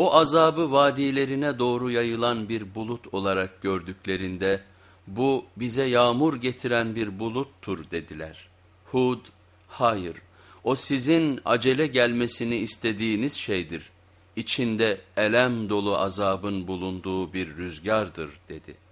O azabı vadilerine doğru yayılan bir bulut olarak gördüklerinde bu bize yağmur getiren bir buluttur dediler. Hud, hayır o sizin acele gelmesini istediğiniz şeydir. İçinde elem dolu azabın bulunduğu bir rüzgardır dedi.''